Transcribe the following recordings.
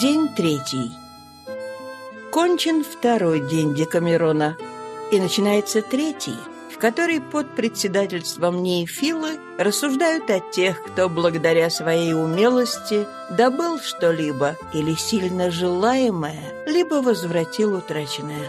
День третий. Кончен второй день Декамерона, и начинается третий, в который под председательством Неефилы рассуждают о тех, кто благодаря своей умелости добыл что-либо или сильно желаемое, либо возвратил утраченное.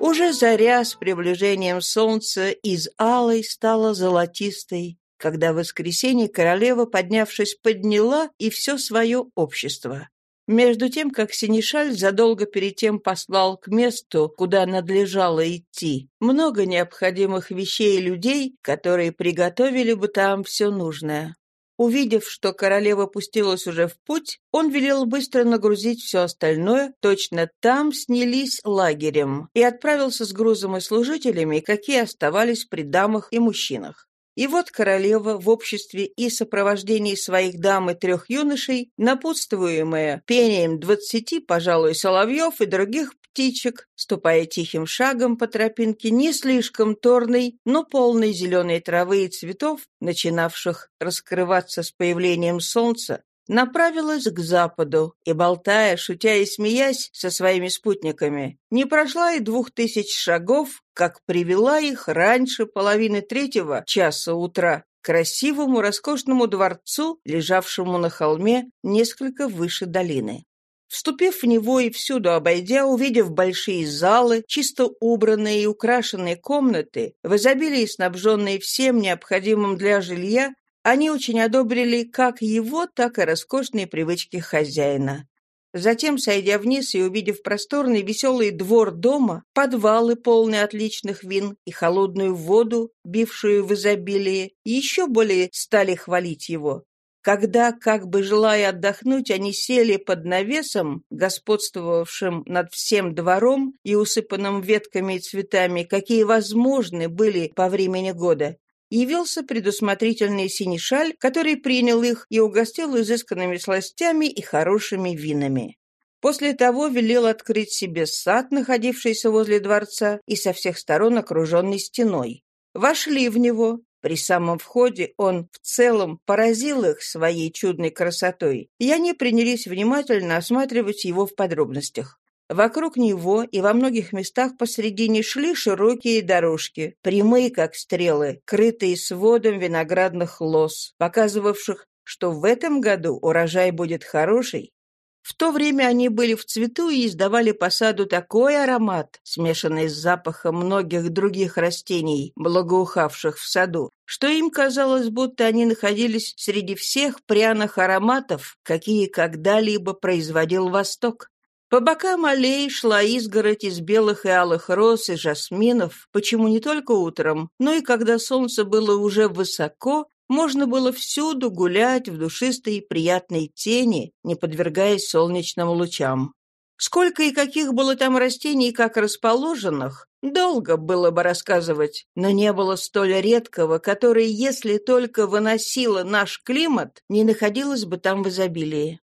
Уже заря с приближением солнца из алой стала золотистой, когда в воскресенье королева, поднявшись, подняла и все свое общество. Между тем, как Синишаль задолго перед тем послал к месту, куда надлежало идти, много необходимых вещей и людей, которые приготовили бы там все нужное. Увидев, что королева пустилась уже в путь, он велел быстро нагрузить все остальное, точно там снялись лагерем, и отправился с грузом и служителями, какие оставались при дамах и мужчинах. И вот королева в обществе и сопровождении своих дам и трех юношей, напутствуемая пением двадцати, пожалуй, соловьев и других птичек, ступая тихим шагом по тропинке, не слишком торной, но полной зеленой травы и цветов, начинавших раскрываться с появлением солнца, направилась к западу и, болтая, шутя и смеясь со своими спутниками, не прошла и двух тысяч шагов, как привела их раньше половины третьего часа утра к красивому роскошному дворцу, лежавшему на холме несколько выше долины. Вступив в него и всюду обойдя, увидев большие залы, чисто убранные и украшенные комнаты, в изобилии снабженные всем необходимым для жилья, они очень одобрили как его, так и роскошные привычки хозяина. Затем, сойдя вниз и увидев просторный веселый двор дома, подвалы, полные отличных вин, и холодную воду, бившую в изобилии, еще более стали хвалить его. Когда, как бы желая отдохнуть, они сели под навесом, господствовавшим над всем двором и усыпанным ветками и цветами, какие возможны были по времени года, явился предусмотрительный синешаль, который принял их и угостил изысканными сластями и хорошими винами. После того велел открыть себе сад, находившийся возле дворца и со всех сторон окруженный стеной. Вошли в него. При самом входе он в целом поразил их своей чудной красотой, и они принялись внимательно осматривать его в подробностях. Вокруг него и во многих местах посредине шли широкие дорожки, прямые как стрелы, крытые сводом виноградных лоз, показывавших, что в этом году урожай будет хороший. В то время они были в цвету и издавали по саду такой аромат, смешанный с запахом многих других растений, благоухавших в саду, что им казалось, будто они находились среди всех пряных ароматов, какие когда-либо производил Восток. По бокам аллей шла изгородь из белых и алых роз и жасминов, почему не только утром, но и когда солнце было уже высоко, можно было всюду гулять в душистой и приятной тени, не подвергаясь солнечным лучам. Сколько и каких было там растений, как расположенных, долго было бы рассказывать, но не было столь редкого, которое, если только выносило наш климат, не находилось бы там в изобилии.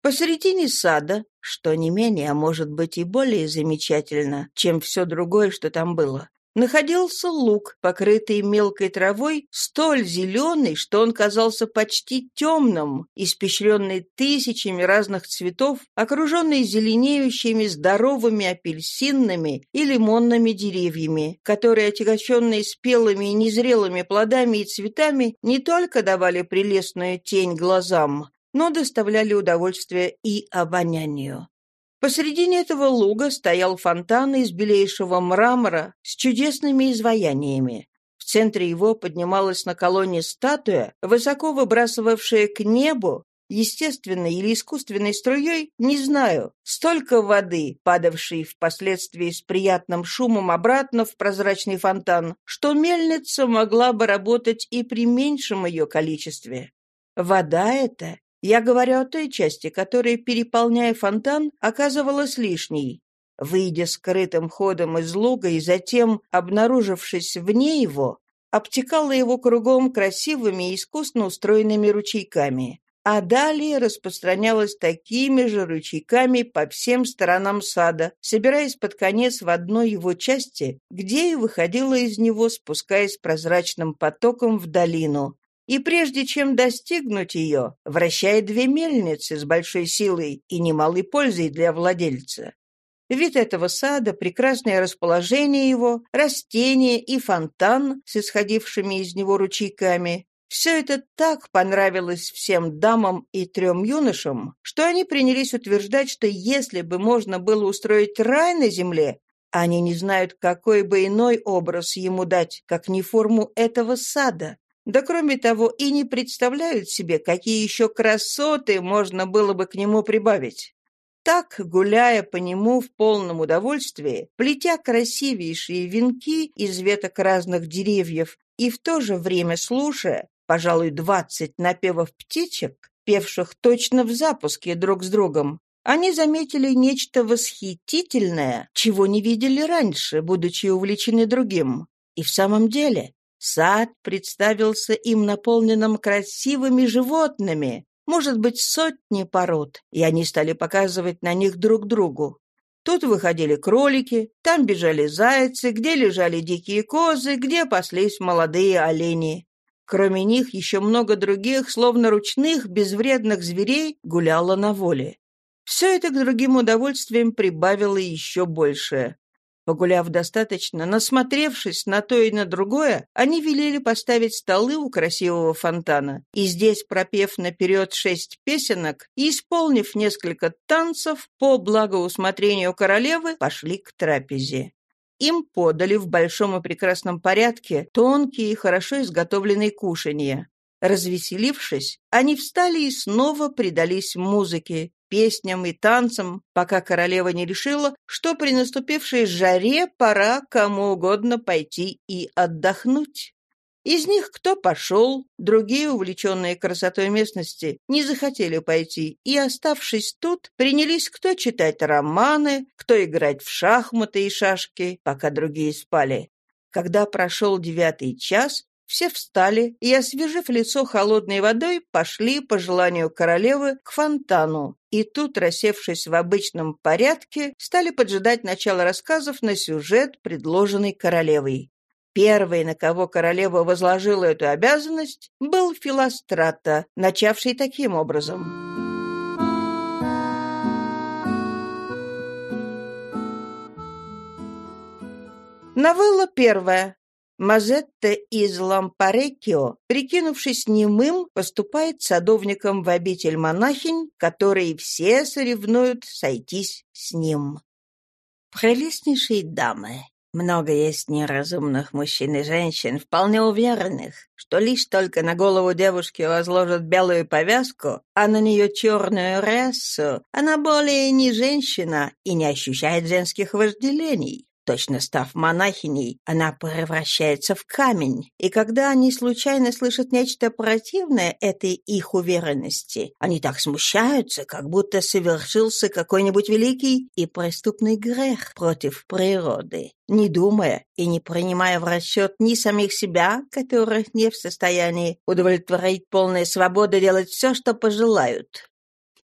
Посередине сада, что не менее, а может быть и более замечательно, чем все другое, что там было, находился луг, покрытый мелкой травой, столь зеленый, что он казался почти темным, испещренный тысячами разных цветов, окруженный зеленеющими здоровыми апельсинными и лимонными деревьями, которые, отягощенные спелыми и незрелыми плодами и цветами, не только давали прелестную тень глазам, но доставляли удовольствие и обонянию. Посредине этого луга стоял фонтан из белейшего мрамора с чудесными изваяниями. В центре его поднималась на колонне статуя, высоко выбрасывавшая к небу, естественной или искусственной струей, не знаю, столько воды, падавшей впоследствии с приятным шумом обратно в прозрачный фонтан, что мельница могла бы работать и при меньшем ее количестве. Вода эта я говорю о той части, которая, переполняя фонтан, оказывалась лишней. Выйдя скрытым ходом из луга и затем, обнаружившись вне его, обтекала его кругом красивыми и искусно устроенными ручейками, а далее распространялась такими же ручейками по всем сторонам сада, собираясь под конец в одной его части, где и выходила из него, спускаясь прозрачным потоком в долину, и прежде чем достигнуть ее, вращает две мельницы с большой силой и немалой пользой для владельца. Вид этого сада, прекрасное расположение его, растения и фонтан с исходившими из него ручейками — все это так понравилось всем дамам и трем юношам, что они принялись утверждать, что если бы можно было устроить рай на земле, они не знают, какой бы иной образ ему дать, как не форму этого сада. Да кроме того, и не представляют себе, какие еще красоты можно было бы к нему прибавить. Так, гуляя по нему в полном удовольствии, плетя красивейшие венки из веток разных деревьев и в то же время слушая, пожалуй, двадцать напевов птичек, певших точно в запуске друг с другом, они заметили нечто восхитительное, чего не видели раньше, будучи увлечены другим. И в самом деле сад представился им наполненным красивыми животными, может быть, сотни пород, и они стали показывать на них друг другу. Тут выходили кролики, там бежали зайцы, где лежали дикие козы, где паслись молодые олени. Кроме них еще много других, словно ручных, безвредных зверей, гуляло на воле. Все это к другим удовольствиям прибавило еще большее. Погуляв достаточно, насмотревшись на то и на другое, они велели поставить столы у красивого фонтана. И здесь, пропев наперед шесть песенок и исполнив несколько танцев, по благоусмотрению королевы пошли к трапезе. Им подали в большом и прекрасном порядке тонкие и хорошо изготовленные кушанья. Развеселившись, они встали и снова предались музыке, песням и танцам, пока королева не решила, что при наступившей жаре пора кому угодно пойти и отдохнуть. Из них кто пошел, другие, увлеченные красотой местности, не захотели пойти и, оставшись тут, принялись кто читать романы, кто играть в шахматы и шашки, пока другие спали. Когда прошел девятый час, все встали и, освежив лицо холодной водой, пошли, по желанию королевы, к фонтану. И тут, рассевшись в обычном порядке, стали поджидать начала рассказов на сюжет, предложенный королевой. Первый, на кого королева возложила эту обязанность, был Филострата, начавший таким образом. Новелла первая. Мазетта из Лампарекио, прикинувшись немым, поступает садовником в обитель монахинь, которые все соревнуют сойтись с ним. Прелестнейшие дамы, много есть неразумных мужчин и женщин, вполне уверенных, что лишь только на голову девушки возложат белую повязку, а на нее черную рясу, она более не женщина и не ощущает женских вожделений. Точно став монахиней, она превращается в камень, и когда они случайно слышат нечто противное этой их уверенности, они так смущаются, как будто совершился какой-нибудь великий и преступный грех против природы, не думая и не принимая в расчет ни самих себя, которых не в состоянии удовлетворить полная свобода делать все, что пожелают,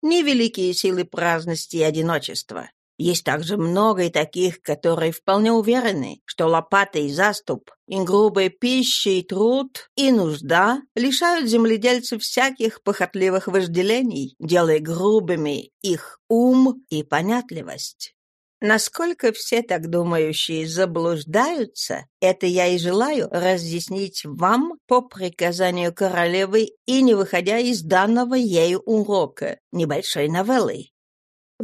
ни великие силы праздности и одиночества. Есть также много и таких, которые вполне уверены, что лопата и заступ, и грубая пища и труд, и нужда лишают земледельцев всяких похотливых вожделений, делая грубыми их ум и понятливость. Насколько все так думающие заблуждаются, это я и желаю разъяснить вам по приказанию королевы и не выходя из данного ею урока, небольшой новеллой.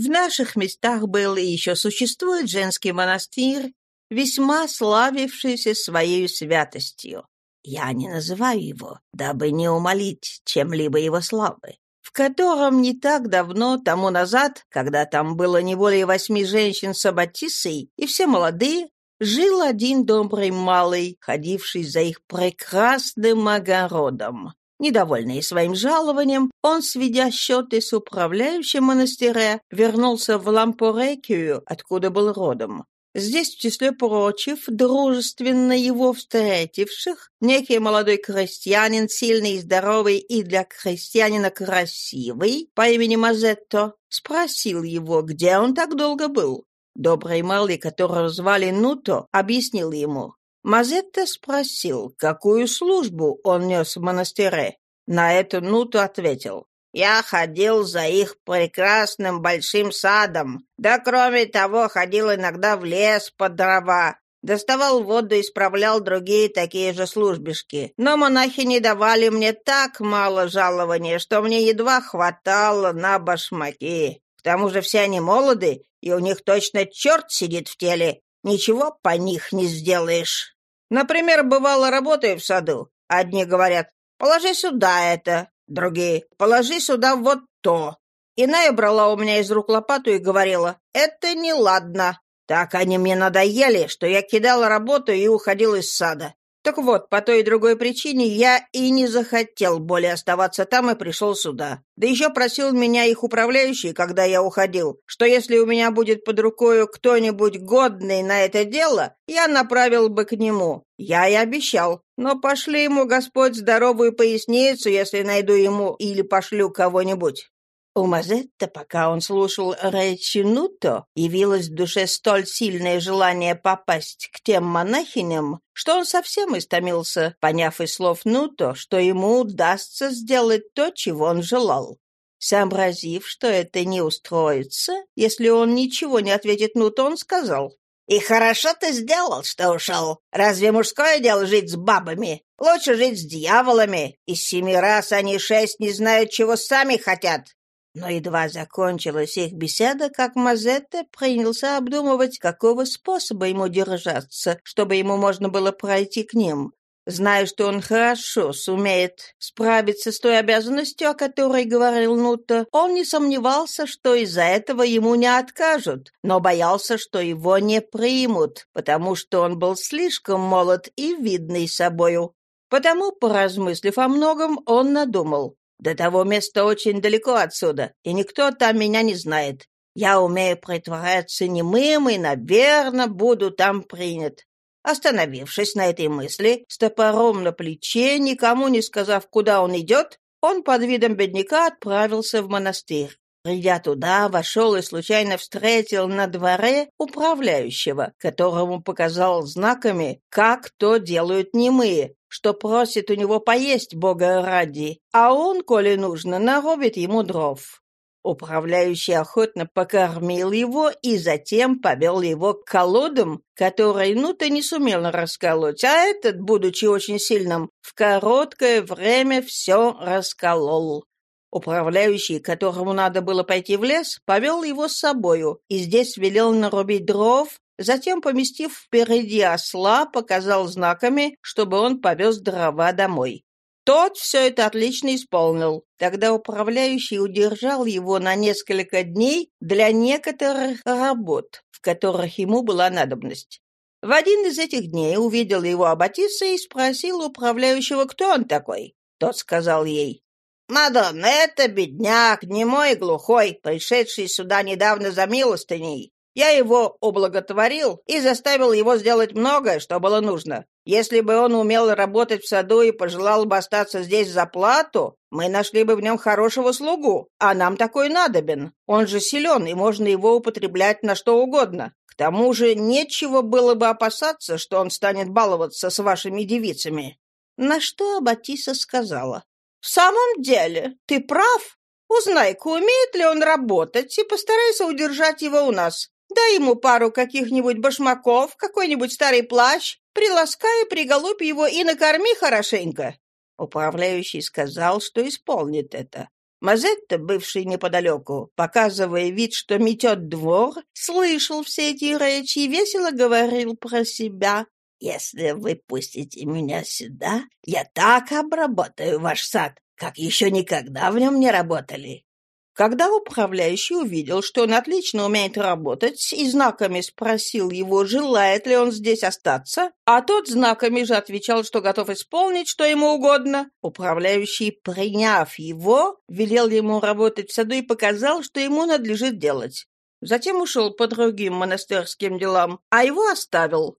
В наших местах был и еще существует женский монастырь, весьма славившийся своей святостью. Я не называю его, дабы не умолить чем-либо его славы, в котором не так давно тому назад, когда там было не более восьми женщин с Аббатисой, и все молодые, жил один добрый малый, ходивший за их прекрасным огородом. Недовольный своим жалованием, он, сведя счеты с управляющим монастыря, вернулся в Лампорекию, откуда был родом. Здесь, в числе прочих, дружественно его встретивших, некий молодой крестьянин, сильный и здоровый и для крестьянина красивый, по имени Мазетто, спросил его, где он так долго был. Добрый малый, которого звали Нуто, объяснил ему. Мазетта спросил, какую службу он нес в монастыре. На эту Нуту ответил. «Я ходил за их прекрасным большим садом, да кроме того ходил иногда в лес под дрова, доставал воду и справлял другие такие же службишки. Но монахи не давали мне так мало жалования, что мне едва хватало на башмаки. К тому же все они молоды, и у них точно черт сидит в теле. Ничего по них не сделаешь. Например, бывало, работаю в саду. Одни говорят, положи сюда это, другие, положи сюда вот то. Иная брала у меня из рук лопату и говорила, это неладно. Так они мне надоели, что я кидала работу и уходил из сада. Так вот, по той и другой причине я и не захотел более оставаться там и пришел сюда. Да еще просил меня их управляющий, когда я уходил, что если у меня будет под рукой кто-нибудь годный на это дело, я направил бы к нему. Я и обещал. Но пошли ему Господь здоровую поясницу, если найду ему или пошлю кого-нибудь. У Мазетта, пока он слушал речи Нуто, явилось в душе столь сильное желание попасть к тем монахиням, что он совсем истомился, поняв из слов Нуто, что ему удастся сделать то, чего он желал. Сообразив, что это не устроится, если он ничего не ответит Нуто, он сказал, «И хорошо ты сделал, что ушел. Разве мужское дело жить с бабами? Лучше жить с дьяволами. Из семи раз они шесть не знают, чего сами хотят. Но едва закончилась их беседа, как Мазетта принялся обдумывать, какого способа ему держаться, чтобы ему можно было пройти к ним. Зная, что он хорошо сумеет справиться с той обязанностью, о которой говорил Нута, он не сомневался, что из-за этого ему не откажут, но боялся, что его не примут, потому что он был слишком молод и видный собою. Потому, поразмыслив о многом, он надумал. До того места очень далеко отсюда, и никто там меня не знает. Я умею притворяться немым и, наверное, буду там принят. Остановившись на этой мысли, с топором на плече, никому не сказав, куда он идет, он под видом бедняка отправился в монастырь. Придя туда, вошел и случайно встретил на дворе управляющего, которому показал знаками, как то делают немые, что просит у него поесть Бога ради, а он, коли нужно, нарубит ему дров. Управляющий охотно покормил его и затем повел его к колодам, которые ну-то не сумел расколоть, а этот, будучи очень сильным, в короткое время все расколол. Управляющий, которому надо было пойти в лес, повел его с собою и здесь велел нарубить дров, затем, поместив впереди осла, показал знаками, чтобы он повез дрова домой. Тот все это отлично исполнил. Тогда управляющий удержал его на несколько дней для некоторых работ, в которых ему была надобность. В один из этих дней увидел его Аббатиса и спросил управляющего, кто он такой. Тот сказал ей, «Мадонна, это бедняк, немой и глухой, пришедший сюда недавно за милостыней. Я его ублаготворил и заставил его сделать многое, что было нужно. Если бы он умел работать в саду и пожелал бы остаться здесь за плату, мы нашли бы в нем хорошего слугу, а нам такой надобен. Он же силен, и можно его употреблять на что угодно. К тому же нечего было бы опасаться, что он станет баловаться с вашими девицами». На что Батиса сказала. «В самом деле, ты прав. Узнай-ка, умеет ли он работать, и постарайся удержать его у нас. Дай ему пару каких-нибудь башмаков, какой-нибудь старый плащ, приласкай, приголубь его и накорми хорошенько». Управляющий сказал, что исполнит это. Мазетта, бывший неподалеку, показывая вид, что метет двор, слышал все эти речи и весело говорил про себя. Если вы пустите меня сюда, я так обработаю ваш сад, как еще никогда в нем не работали». Когда управляющий увидел, что он отлично умеет работать, и знаками спросил его, желает ли он здесь остаться, а тот знаками же отвечал, что готов исполнить, что ему угодно, управляющий, приняв его, велел ему работать в саду и показал, что ему надлежит делать. Затем ушел по другим монастырским делам, а его оставил.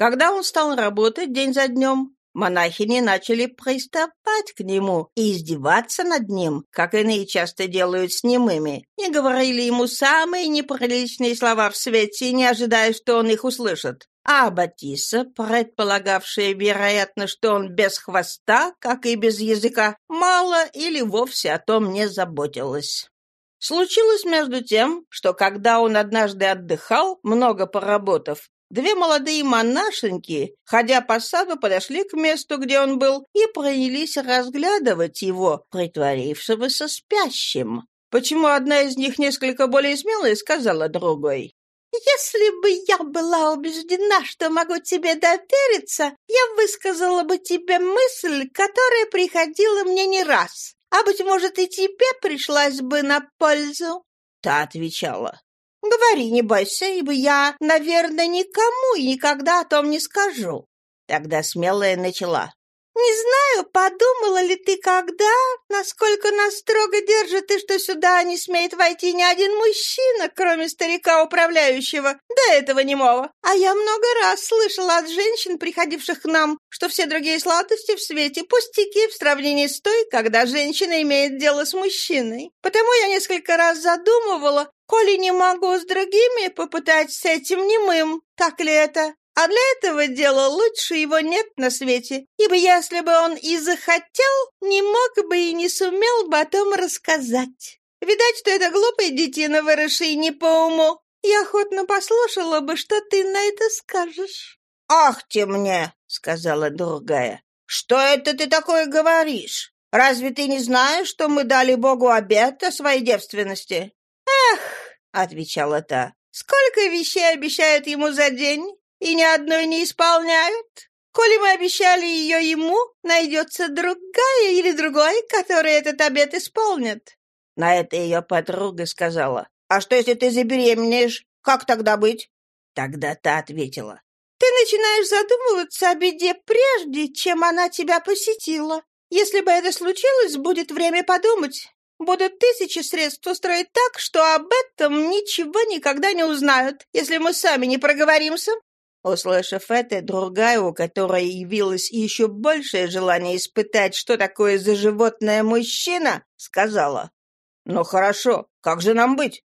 Когда он стал работать день за днем, монахини начали приставать к нему и издеваться над ним, как иные часто делают с немыми, и говорили ему самые неприличные слова в свете, не ожидая, что он их услышит. А Батиса, предполагавшая, вероятно, что он без хвоста, как и без языка, мало или вовсе о том не заботилась. Случилось между тем, что когда он однажды отдыхал, много поработав, две молодые монашеньки, ходя по саду, подошли к месту, где он был, и принялись разглядывать его, притворившегося спящим. Почему одна из них несколько более смелая сказала другой. «Если бы я была убеждена, что могу тебе довериться, я высказала бы тебе мысль, которая приходила мне не раз. А, быть может, и тебе пришлась бы на пользу?» Та отвечала. «Говори, не бойся, ибо я, наверное, никому и никогда о том не скажу». Тогда смелая начала. «Не знаю, подумала ли ты когда, насколько нас строго держит и что сюда не смеет войти ни один мужчина, кроме старика-управляющего, до этого немого. А я много раз слышала от женщин, приходивших к нам, что все другие сладости в свете пустяки в сравнении с той, когда женщина имеет дело с мужчиной. Потому я несколько раз задумывала, коли не могу с другими попытать с этим немым, так ли это? А для этого дела лучше его нет на свете, ибо если бы он и захотел, не мог бы и не сумел бы о том рассказать. Видать, что это глупая детина, выросшая не по уму. Я охотно послушала бы, что ты на это скажешь». «Ах ты мне!» — сказала другая. «Что это ты такое говоришь? Разве ты не знаешь, что мы дали Богу обет о своей девственности?» Отвечала та. «Сколько вещей обещают ему за день? и ни одной не исполняют? Коли мы обещали ее ему, найдется другая или другой, который этот обет исполнит». На это ее подруга сказала, «А что, если ты забеременеешь? Как тогда быть?» Тогда та ответила, «Ты начинаешь задумываться о беде прежде, чем она тебя посетила. Если бы это случилось, будет время подумать. Будут тысячи средств устроить так, что об этом ничего никогда не узнают, если мы сами не проговоримся. Услышав это, другая, у которой явилось еще большее желание испытать, что такое за животное мужчина, сказала, «Ну хорошо, как же нам быть?»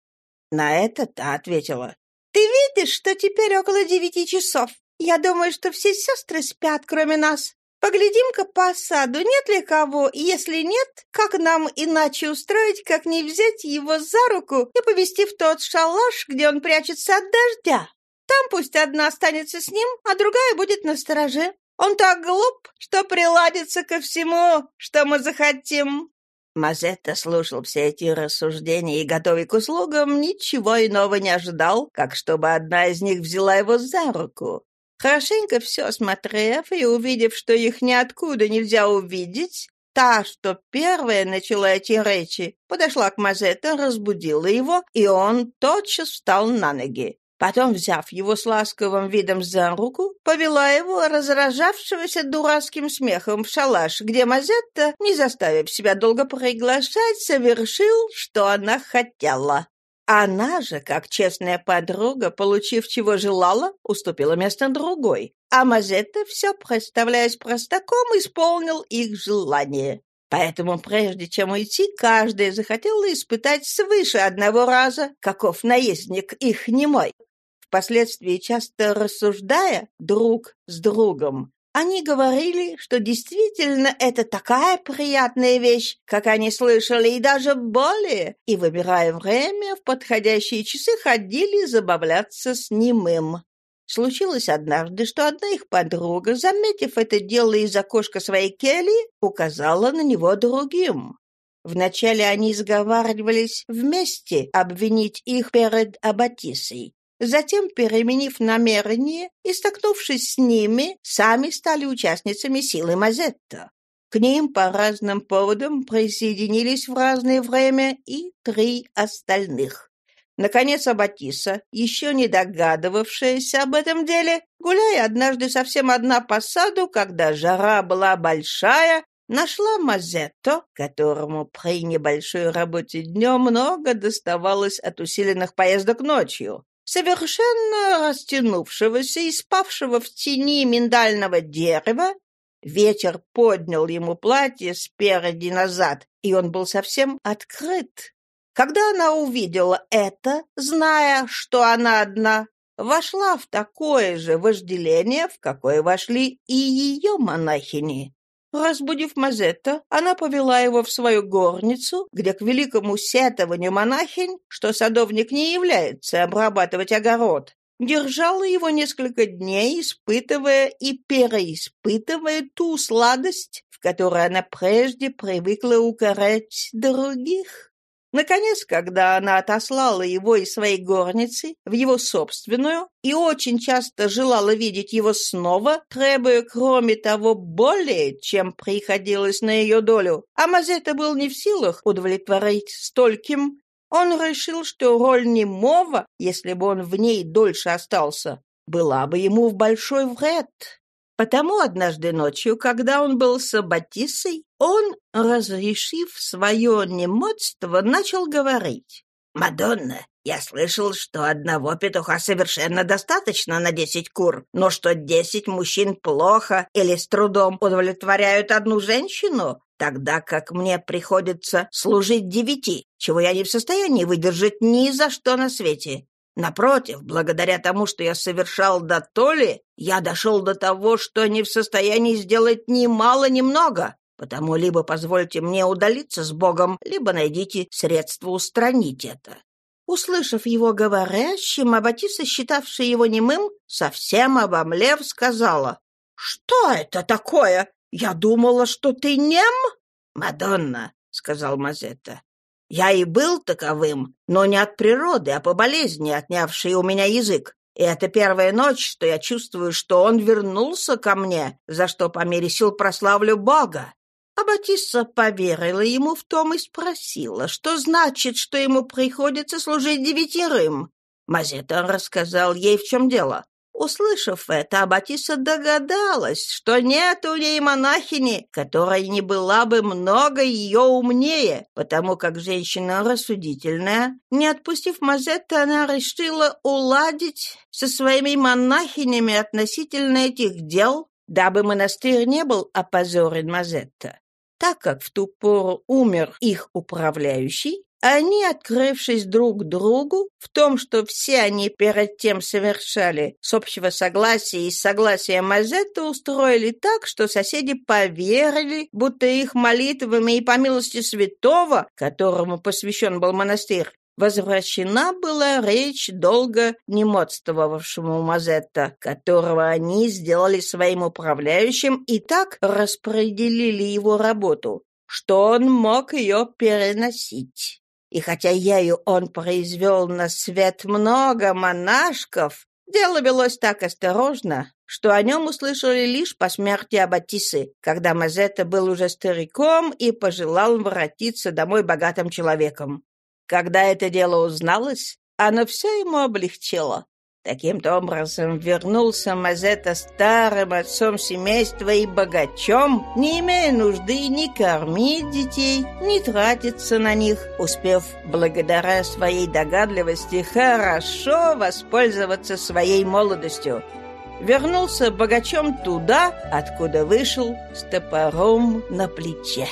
На это та ответила, «Ты видишь, что теперь около девяти часов? Я думаю, что все сестры спят, кроме нас. Поглядим-ка по саду, нет ли кого, и если нет, как нам иначе устроить, как не взять его за руку и повести в тот шалаш, где он прячется от дождя?» Там пусть одна останется с ним, а другая будет на стороже. Он так глуп, что приладится ко всему, что мы захотим». Мазетта слушал все эти рассуждения и, готовый к услугам, ничего иного не ожидал, как чтобы одна из них взяла его за руку. Хорошенько все осмотрев и увидев, что их ниоткуда нельзя увидеть, та, что первая начала эти речи, подошла к Мазетта, разбудила его, и он тотчас встал на ноги. Потом, взяв его с ласковым видом за руку, повела его, разражавшегося дурацким смехом, в шалаш, где Мазетта, не заставив себя долго приглашать, совершил, что она хотела. Она же, как честная подруга, получив чего желала, уступила место другой, а Мазетта, все представляясь простаком, исполнил их желание. Поэтому, прежде чем уйти, каждая захотела испытать свыше одного раза, каков наездник их немой. Впоследствии, часто рассуждая друг с другом, они говорили, что действительно это такая приятная вещь, как они слышали, и даже более, и, выбирая время, в подходящие часы ходили забавляться с немым. Случилось однажды, что одна их подруга, заметив это дело из окошка своей кельи, указала на него другим. Вначале они сговаривались вместе обвинить их перед Аббатисой, Затем, переменив намерение и столкнувшись с ними, сами стали участницами силы Мазетта. К ним по разным поводам присоединились в разное время и три остальных. Наконец, Аббатиса, еще не догадывавшаяся об этом деле, гуляя однажды совсем одна по саду, когда жара была большая, нашла Мазетто, которому при небольшой работе днем много доставалось от усиленных поездок ночью совершенно растянувшегося и спавшего в тени миндального дерева, ветер поднял ему платье спереди назад, и он был совсем открыт. Когда она увидела это, зная, что она одна, вошла в такое же вожделение, в какое вошли и ее монахини. Разбудив Мазетта, она повела его в свою горницу, где к великому сетованию монахинь, что садовник не является обрабатывать огород, держала его несколько дней, испытывая и переиспытывая ту сладость, в которой она прежде привыкла укорять других. Наконец, когда она отослала его из своей горницы в его собственную и очень часто желала видеть его снова, требуя, кроме того, более, чем приходилось на ее долю, а Мазета был не в силах удовлетворить стольким, он решил, что роль немого, если бы он в ней дольше остался, была бы ему в большой вред. Потому однажды ночью, когда он был с Аббатисой, он, разрешив свое немодство, начал говорить. «Мадонна, я слышал, что одного петуха совершенно достаточно на десять кур, но что десять мужчин плохо или с трудом удовлетворяют одну женщину, тогда как мне приходится служить девяти, чего я не в состоянии выдержать ни за что на свете. Напротив, благодаря тому, что я совершал до толи, я дошел до того, что не в состоянии сделать ни мало, ни много. Потому либо позвольте мне удалиться с Богом, либо найдите средства устранить это». Услышав его говорящим, Аббатиса, считавшая его немым, совсем обомлев, сказала, «Что это такое? Я думала, что ты нем?» «Мадонна», — сказал Мазетта, я и был таковым, но не от природы, а по болезни, отнявшей у меня язык. И это первая ночь, что я чувствую, что он вернулся ко мне, за что по мере сил прославлю Бога. А Батисса поверила ему в том и спросила, что значит, что ему приходится служить девятерым. Мазета рассказал ей, в чем дело. Услышав это, Аббатиса догадалась, что нет у ней монахини, которая не была бы много ее умнее, потому как женщина рассудительная. Не отпустив Мазетта, она решила уладить со своими монахинями относительно этих дел, дабы монастырь не был опозорен Мазетта. Так как в ту пору умер их управляющий, они, открывшись друг другу в том, что все они перед тем совершали с общего согласия и согласия Мазетта, устроили так, что соседи поверили, будто их молитвами и по милости святого, которому посвящен был монастырь, возвращена была речь долго немодствовавшему Мазетта, которого они сделали своим управляющим и так распределили его работу, что он мог ее переносить. И хотя ею он произвел на свет много монашков, дело велось так осторожно, что о нем услышали лишь по смерти Аббатисы, когда Мазета был уже стариком и пожелал воротиться домой богатым человеком. Когда это дело узналось, оно все ему облегчило. Таким-то образом вернулся Мазета старым отцом семейства и богачом, не имея нужды ни кормить детей, ни тратиться на них, успев благодаря своей догадливости хорошо воспользоваться своей молодостью. Вернулся богачом туда, откуда вышел с топором на плече.